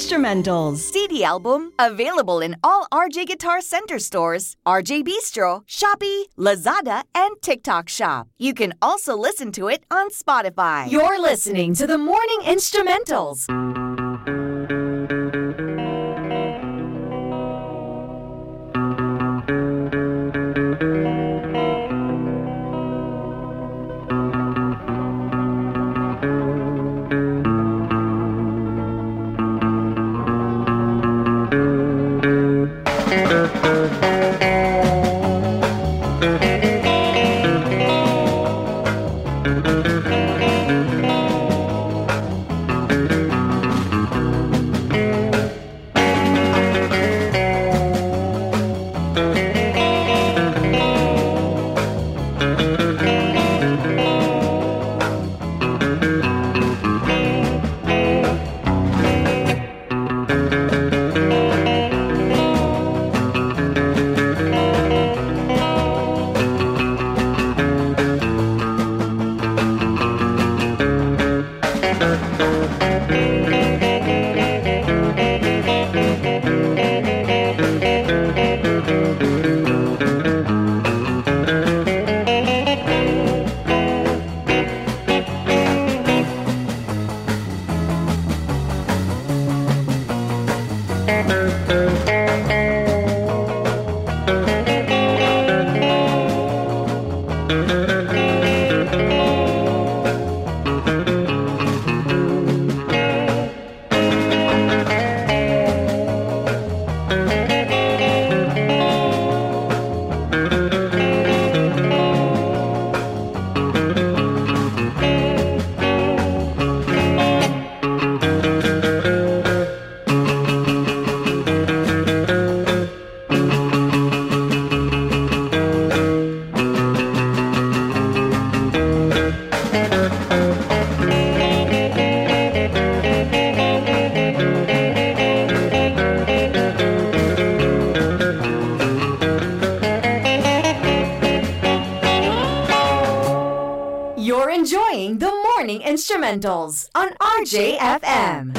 Instrumentals. CD album, available in all RJ Guitar Center stores, RJ Bistro, Shopee, Lazada, and TikTok Shop. You can also listen to it on Spotify. You're listening to the Morning Instrumentals. Instrumentals on RJFM.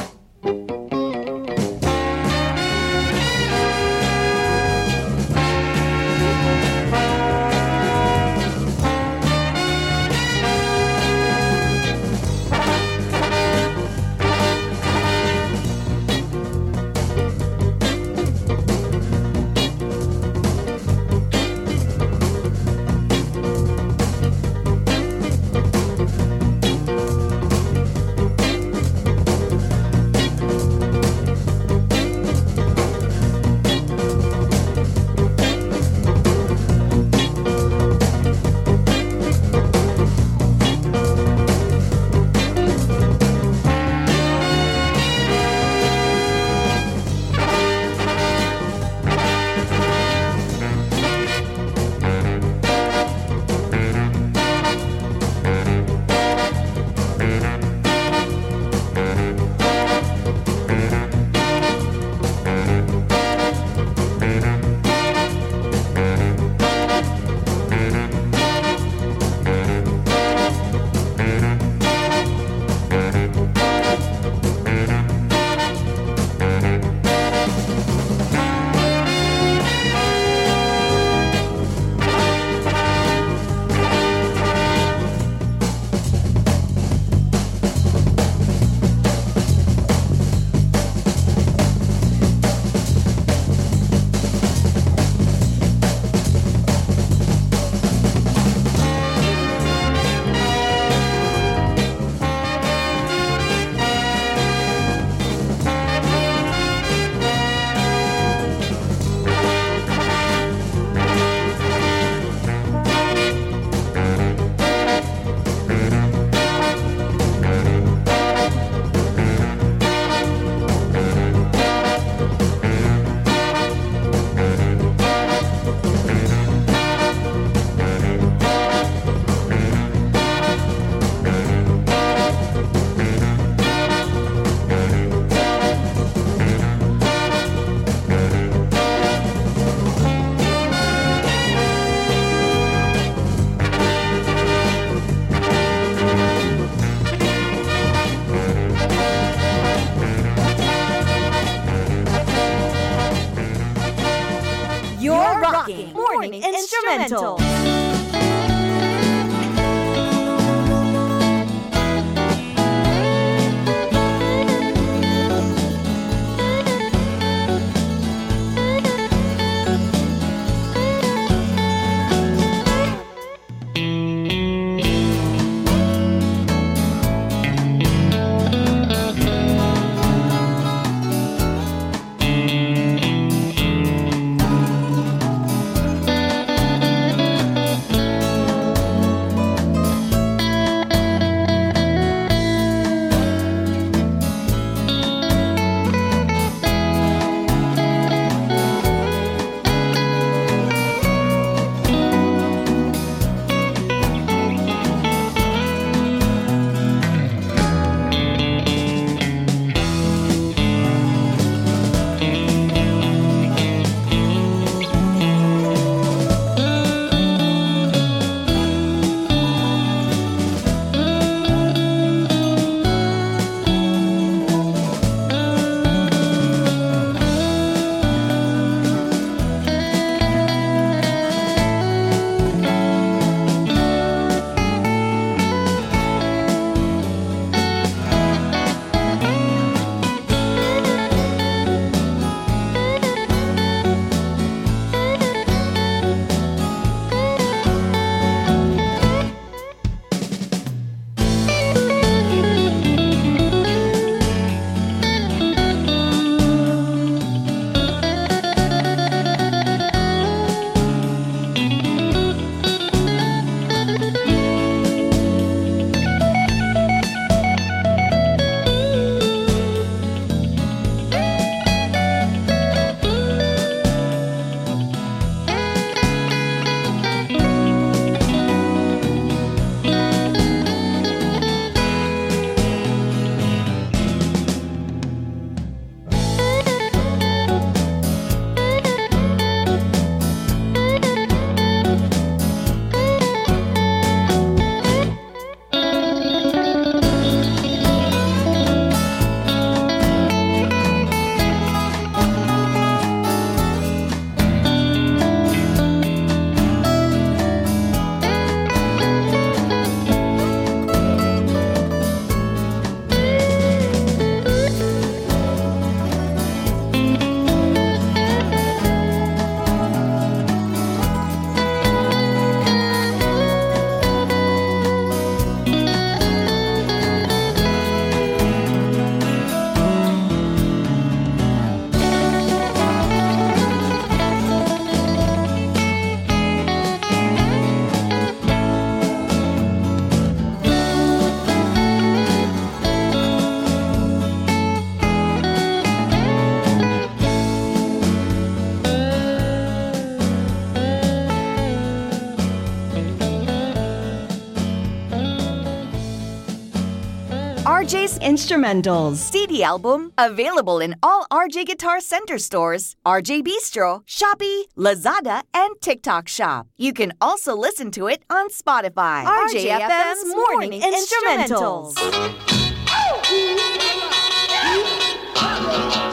Instrumental. Instrumentals. CD album available in all RJ Guitar Center stores, RJ Bistro, Shopee, Lazada, and TikTok Shop. You can also listen to it on Spotify. RJFM's Morning Instrumentals. RJFM's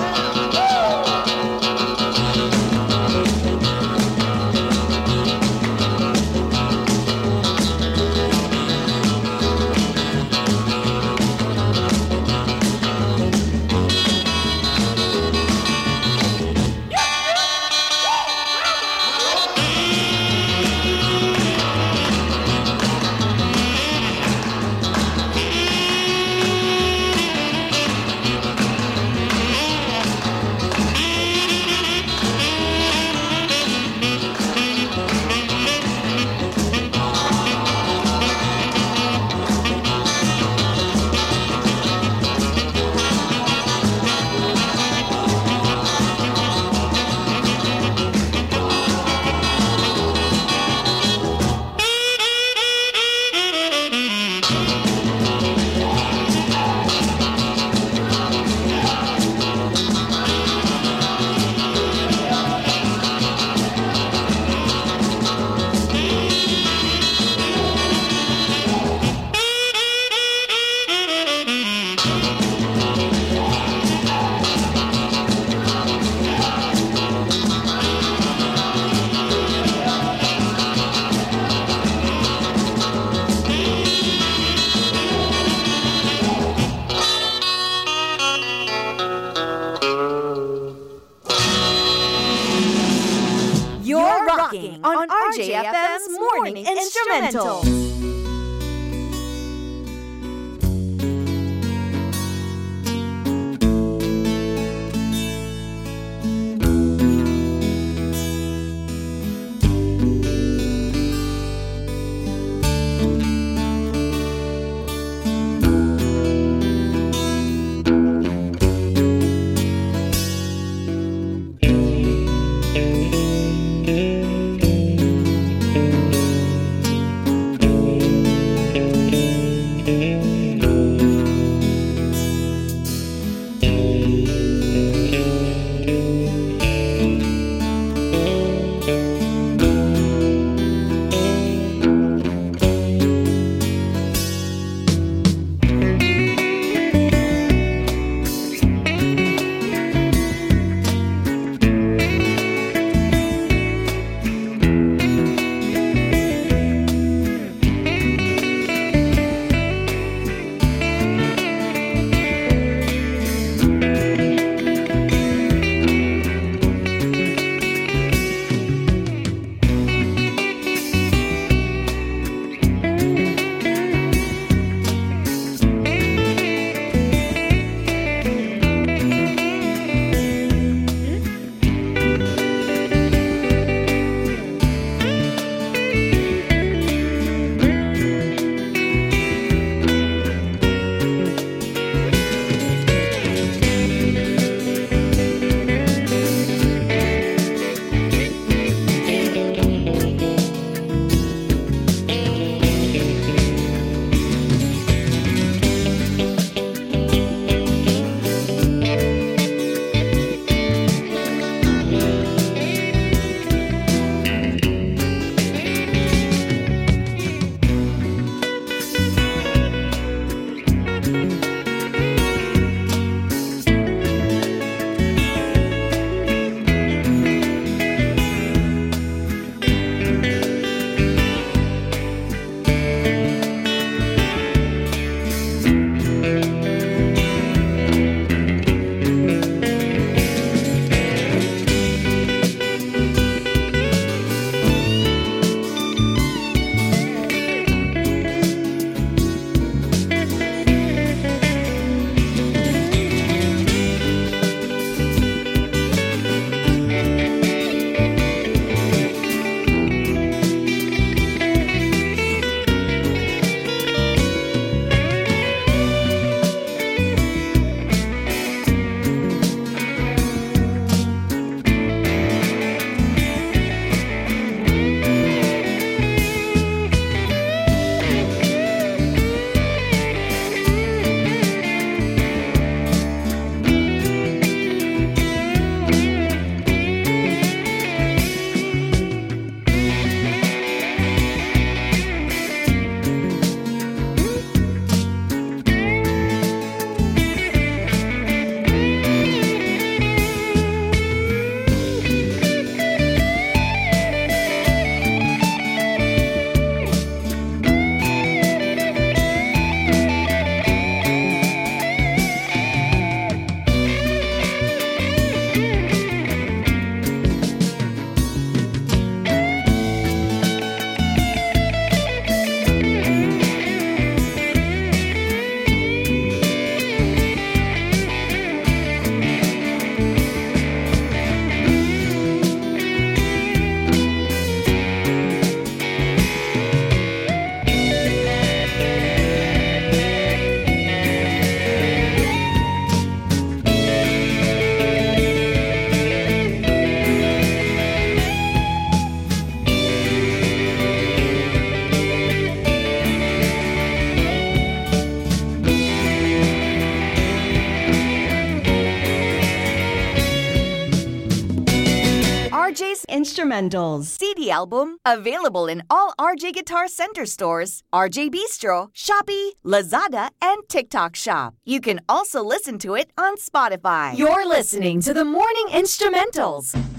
Instrumentals. CD album available in all RJ Guitar Center stores, RJ Bistro, Shopee, Lazada, and TikTok Shop. You can also listen to it on Spotify. You're listening to the Morning Instrumentals.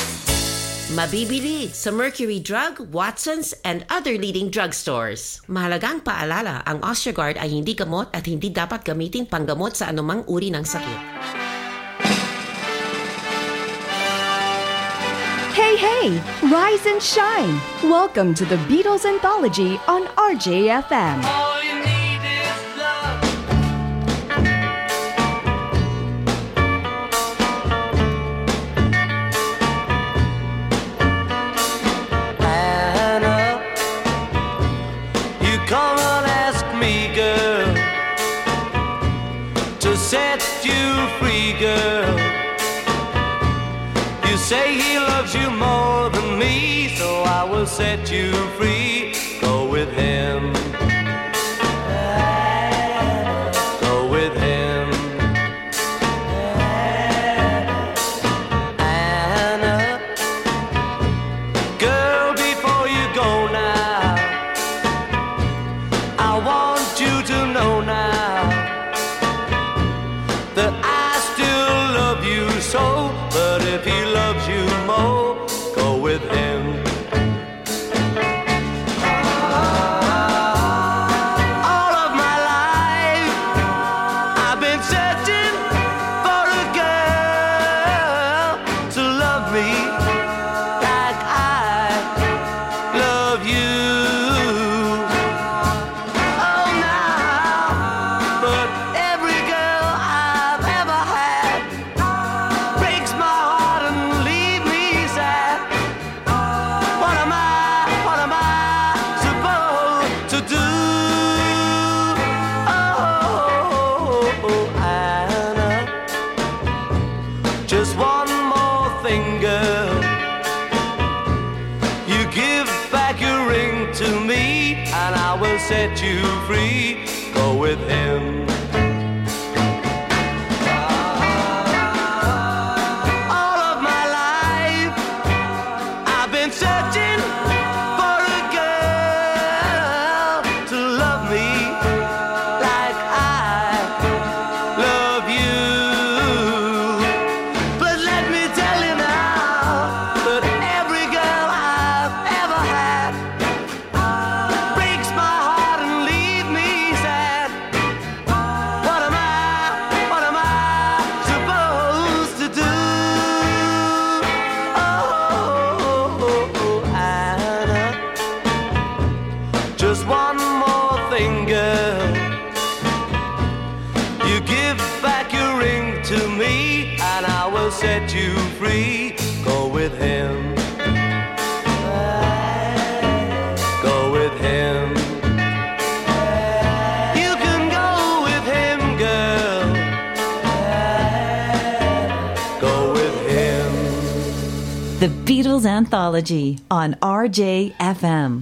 Mabibili sa Mercury Drug, Watson's, and other leading drugstores. Mahalagang paalala, ang Osteogard ay hindi gamot at hindi dapat gamitin panggamot sa anumang uri ng sakit. Hey, hey! Rise and shine! Welcome to the Beatles Anthology on RJFM. You free, girl. You say he loves you more than me, so I will set you free. Go with him. You free. Go with Beatles Anthology on RJFM.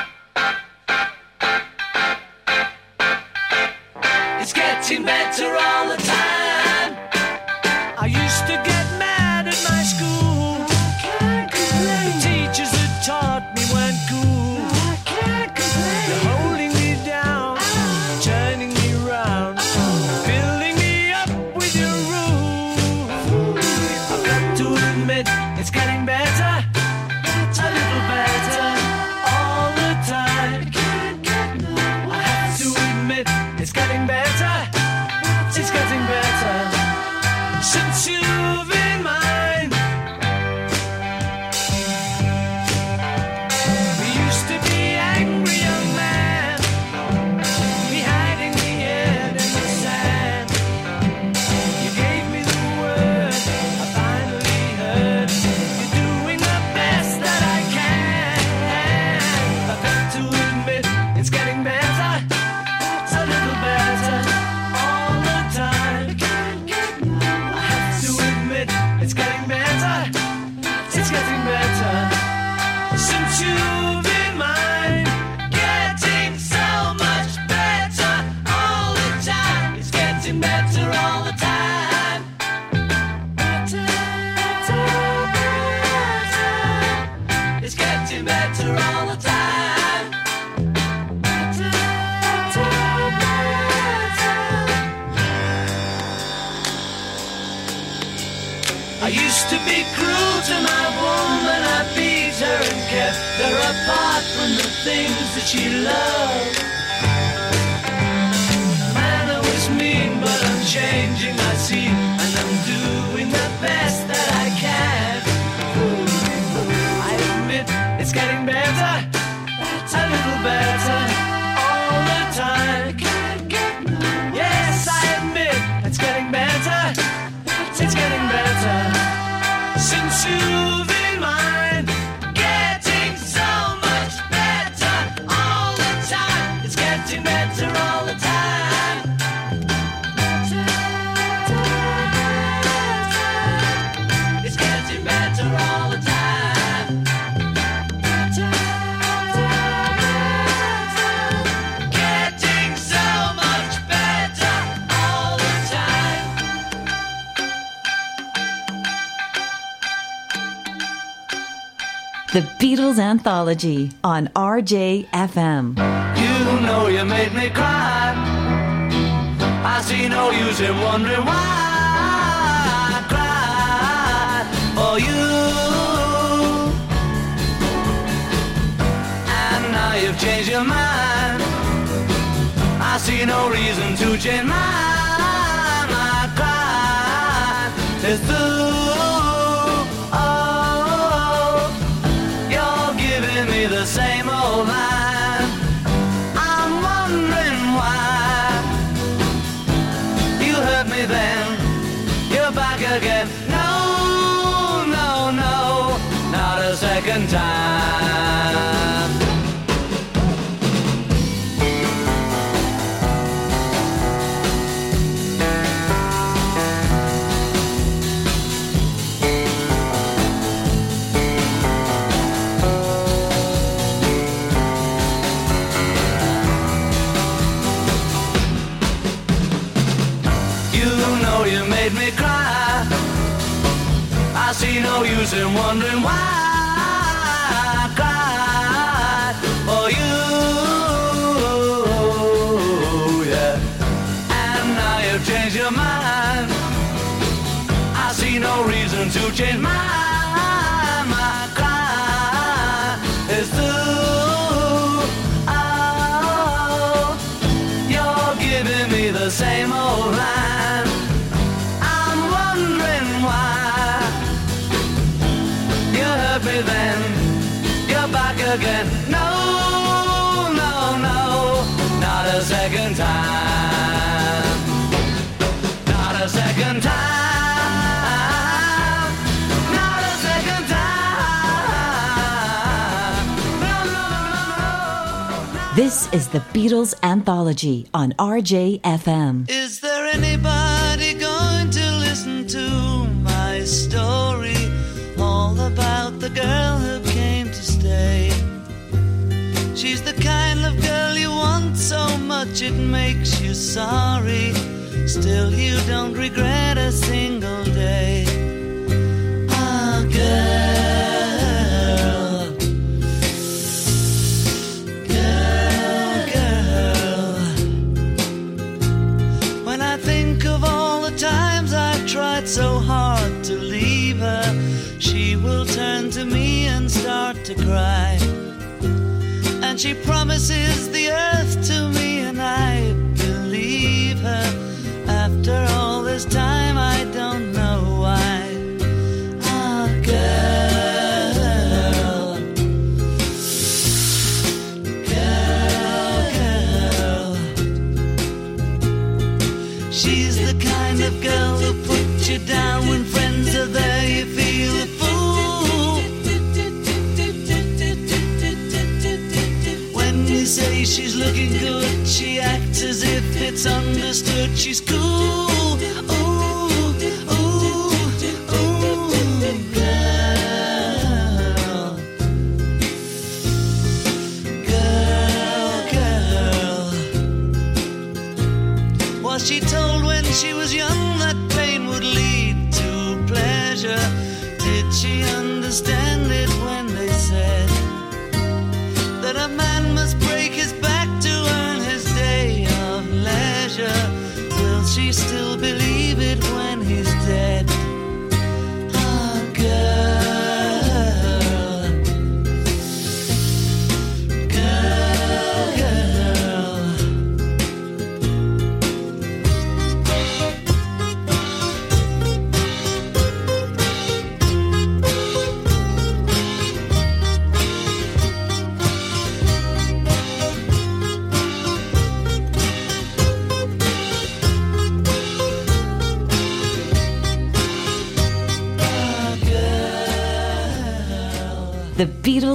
The Beatles Anthology on RJFM. You know you made me cry. I see no use in wondering why your mind. I see no reason to change. My cry is through. second time. This is the Beatles Anthology on RJFM. Is there anybody going to listen to my story? All about the girl who came to stay. She's the kind of girl you want so much it makes you sorry Still, you don't regret a single day. Ah, oh, girl. Girl, girl. When I think of all the times I've tried so hard to leave her, she will turn to me and start to cry. And she promises the earth to me this time I don't know why. Oh, girl. Girl, girl. She's the kind of girl who puts you down when friends are there, you feel a fool. When you say she's looking good, she acts as if it's understood she's cool.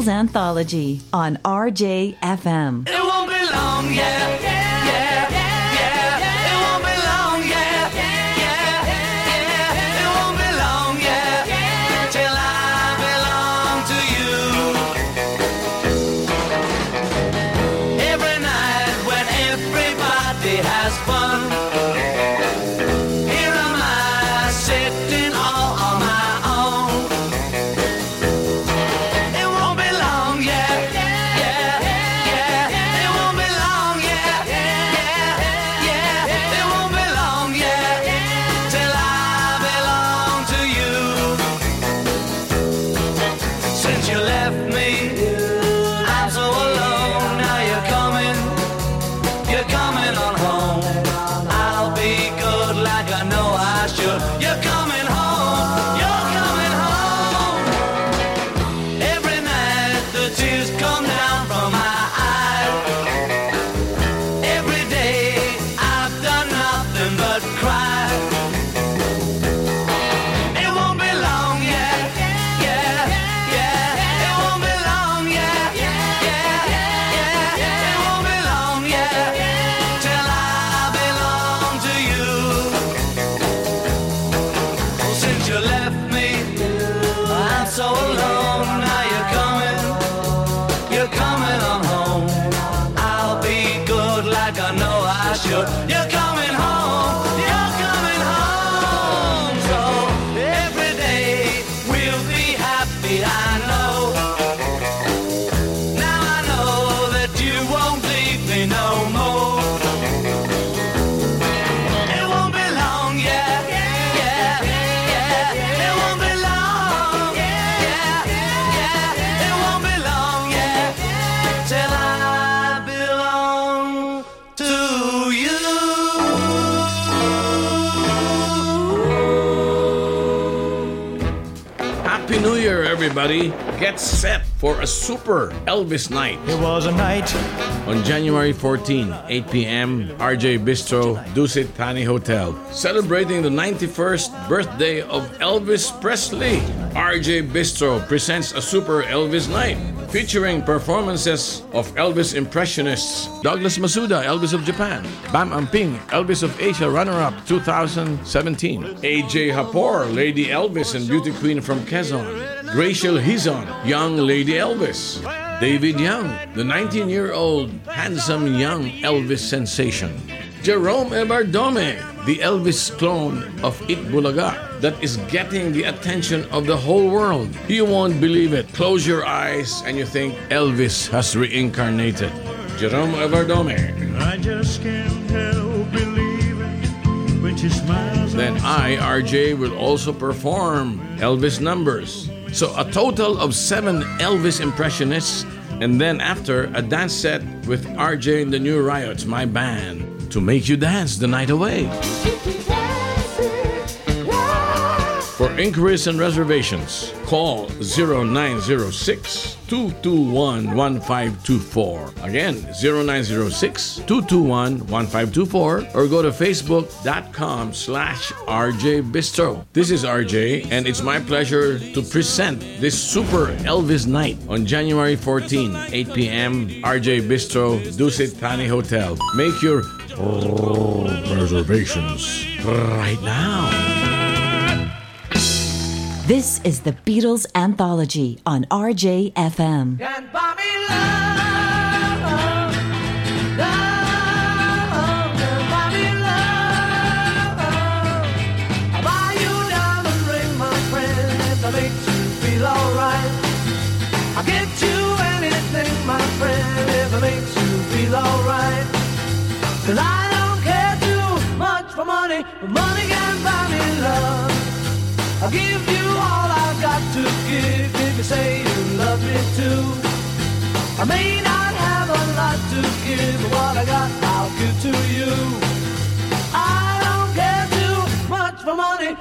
Anthology on RJFM. Everybody! Get set for a super Elvis night. It was a night on January 14, 8 p.m., RJ Bistro, Dusit Thani Hotel. Celebrating the 91st birthday of Elvis Presley. RJ Bistro presents a super Elvis night featuring performances of Elvis impressionists Douglas Masuda, Elvis of Japan, Bam Amping, Elvis of Asia runner-up 2017, AJ Hapor, Lady Elvis and Beauty Queen from Quezon, Rachel Hizon, Young Lady Elvis, David Young, the 19-year-old handsome young Elvis sensation, Jerome Ebardome, the Elvis clone of Eat Bulaga that is getting the attention of the whole world. You won't believe it. Close your eyes and you think Elvis has reincarnated. Jerome Everdome. I just can't help believing when she smiles. Then I, RJ, will also perform Elvis numbers. So a total of seven Elvis impressionists, and then after a dance set with RJ and the New Riots, my band, to make you dance the night away. For inquiries and reservations, call 0906 221 1524. Again, 0906 221 1524 or go to facebook.com slash RJ Bistro. This is RJ and it's my pleasure to present this super Elvis night on January 14, 8 p.m. RJ Bistro, Dusit Thani Hotel. Make your reservations right now. This is the Beatles Anthology on RJFM. Cause I don't care too much for money, but money can buy me love. I'll give you all I've got to give if you say you love me too. I may not have a lot to give, but what I got I'll give to you. I don't care too much for money,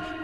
for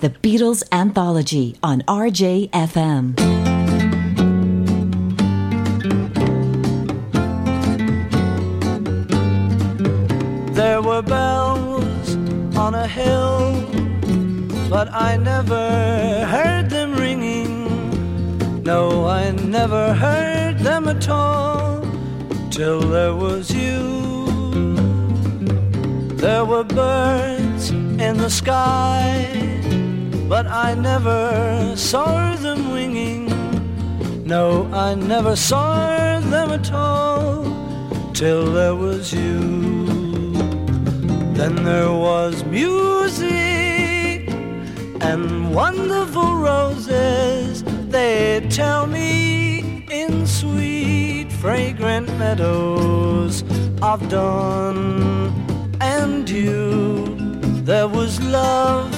The Beatles Anthology on RJFM. There were bells on a hill, but I never heard them ringing. No, I never heard them at all till there was you. There were birds in the sky, I never saw them winging. No, I never saw them at all till there was you. Then there was music and wonderful roses. They tell me in sweet, fragrant meadows of dawn and you. There was love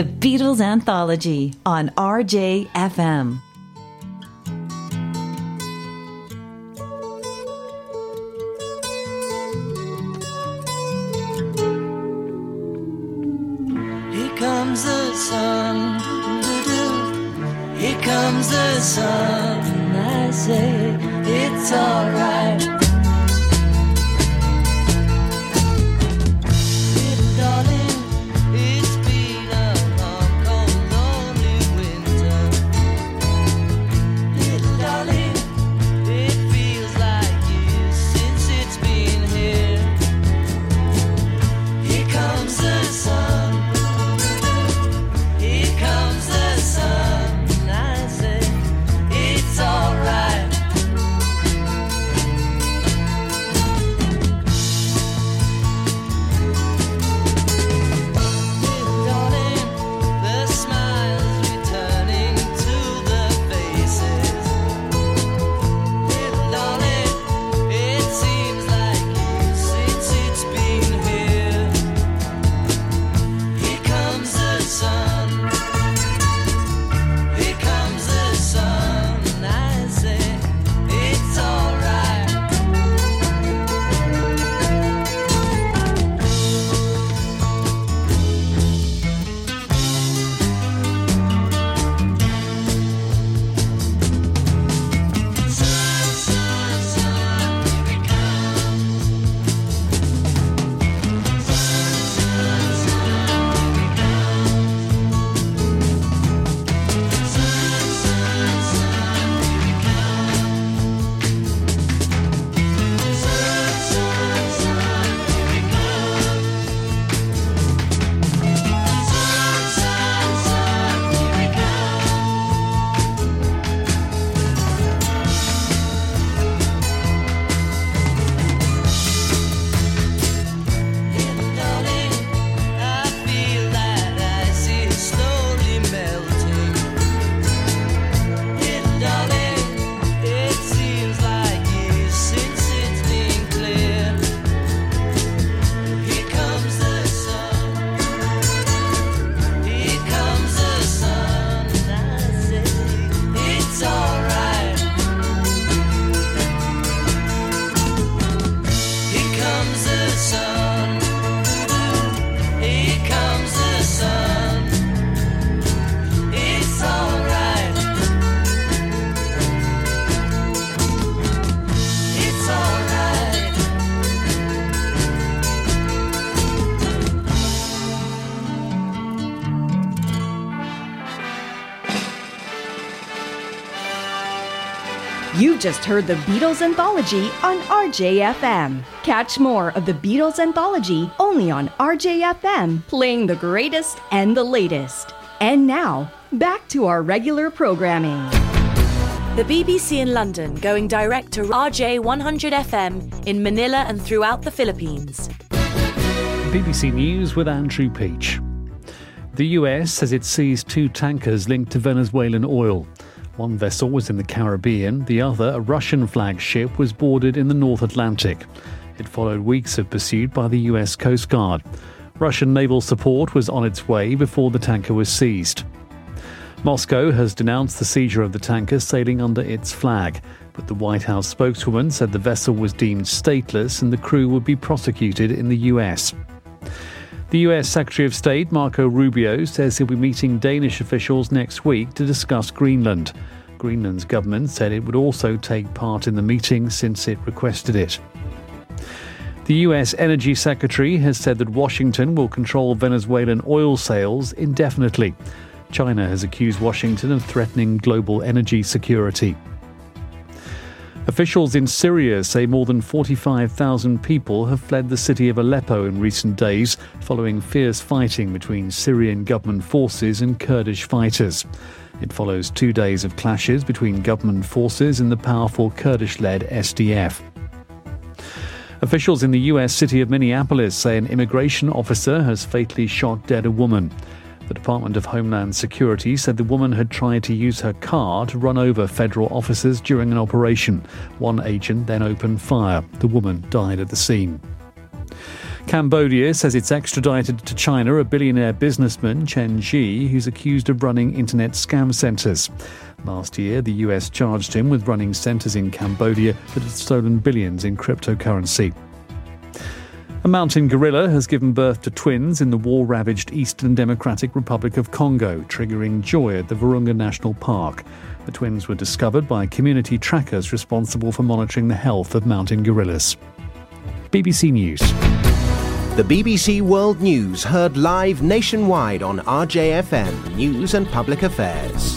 The Beatles Anthology on RJFM. Here comes the sun. Here comes the sun. I say it's alright. Just heard the Beatles Anthology on RJFM. Catch more of the Beatles Anthology only on RJFM, playing the greatest and the latest. And now, back to our regular programming. The BBC in London going direct to RJ100 FM in Manila and throughout the Philippines. BBC News with Andrew Peach. The US says it seized two tankers linked to Venezuelan oil. One vessel was in the Caribbean, the other, a Russian flagged ship, was boarded in the North Atlantic. It followed weeks of pursuit by the US Coast Guard. Russian naval support was on its way before the tanker was seized. Moscow has denounced the seizure of the tanker sailing under its flag, but the White House spokeswoman said the vessel was deemed stateless and the crew would be prosecuted in the US. The US Secretary of State Marco Rubio says he'll be meeting Danish officials next week to discuss Greenland. Greenland's government said it would also take part in the meeting since it requested it. The US Energy Secretary has said that Washington will control Venezuelan oil sales indefinitely. China has accused Washington of threatening global energy security. Officials in Syria say more than 45,000 people have fled the city of Aleppo in recent days following fierce fighting between Syrian government forces and Kurdish fighters. It follows two days of clashes between government forces and the powerful Kurdish led SDF. Officials in the US city of Minneapolis say an immigration officer has fatally shot dead a woman. The Department of Homeland Security said the woman had tried to use her car to run over federal officers during an operation. One agent then opened fire. The woman died at the scene. Cambodia says it's extradited to China a billionaire businessman, Chen Zhi, who's accused of running internet scam centers. Last year, the US charged him with running centers in Cambodia that had stolen billions in cryptocurrency. A mountain gorilla has given birth to twins in the war ravaged Eastern Democratic Republic of Congo, triggering joy at the Virunga National Park. The twins were discovered by community trackers responsible for monitoring the health of mountain gorillas. BBC News. The BBC World News heard live nationwide on RJFM News and Public Affairs.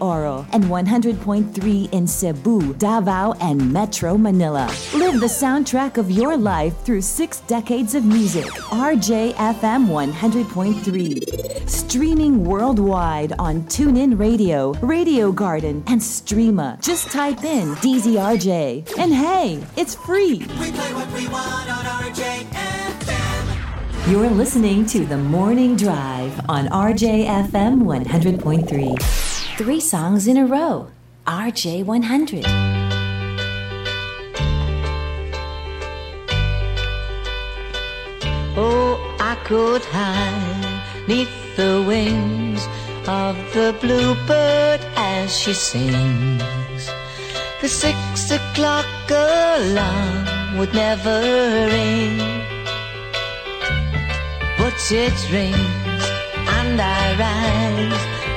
Oro, and 100.3 in Cebu, Davao, and Metro Manila. Live the soundtrack of your life through six decades of music. RJFM 100.3. Streaming worldwide on TuneIn Radio, Radio Garden, and Streema. Just type in DZRJ. And hey, it's free. We play what we want on RJFM. You're listening to The Morning Drive on RJFM 100.3. Three songs in a row. RJ 100. Oh, I could hide neath the wings of the bluebird as she sings. The six o'clock alarm would never ring, but it rings and I rise,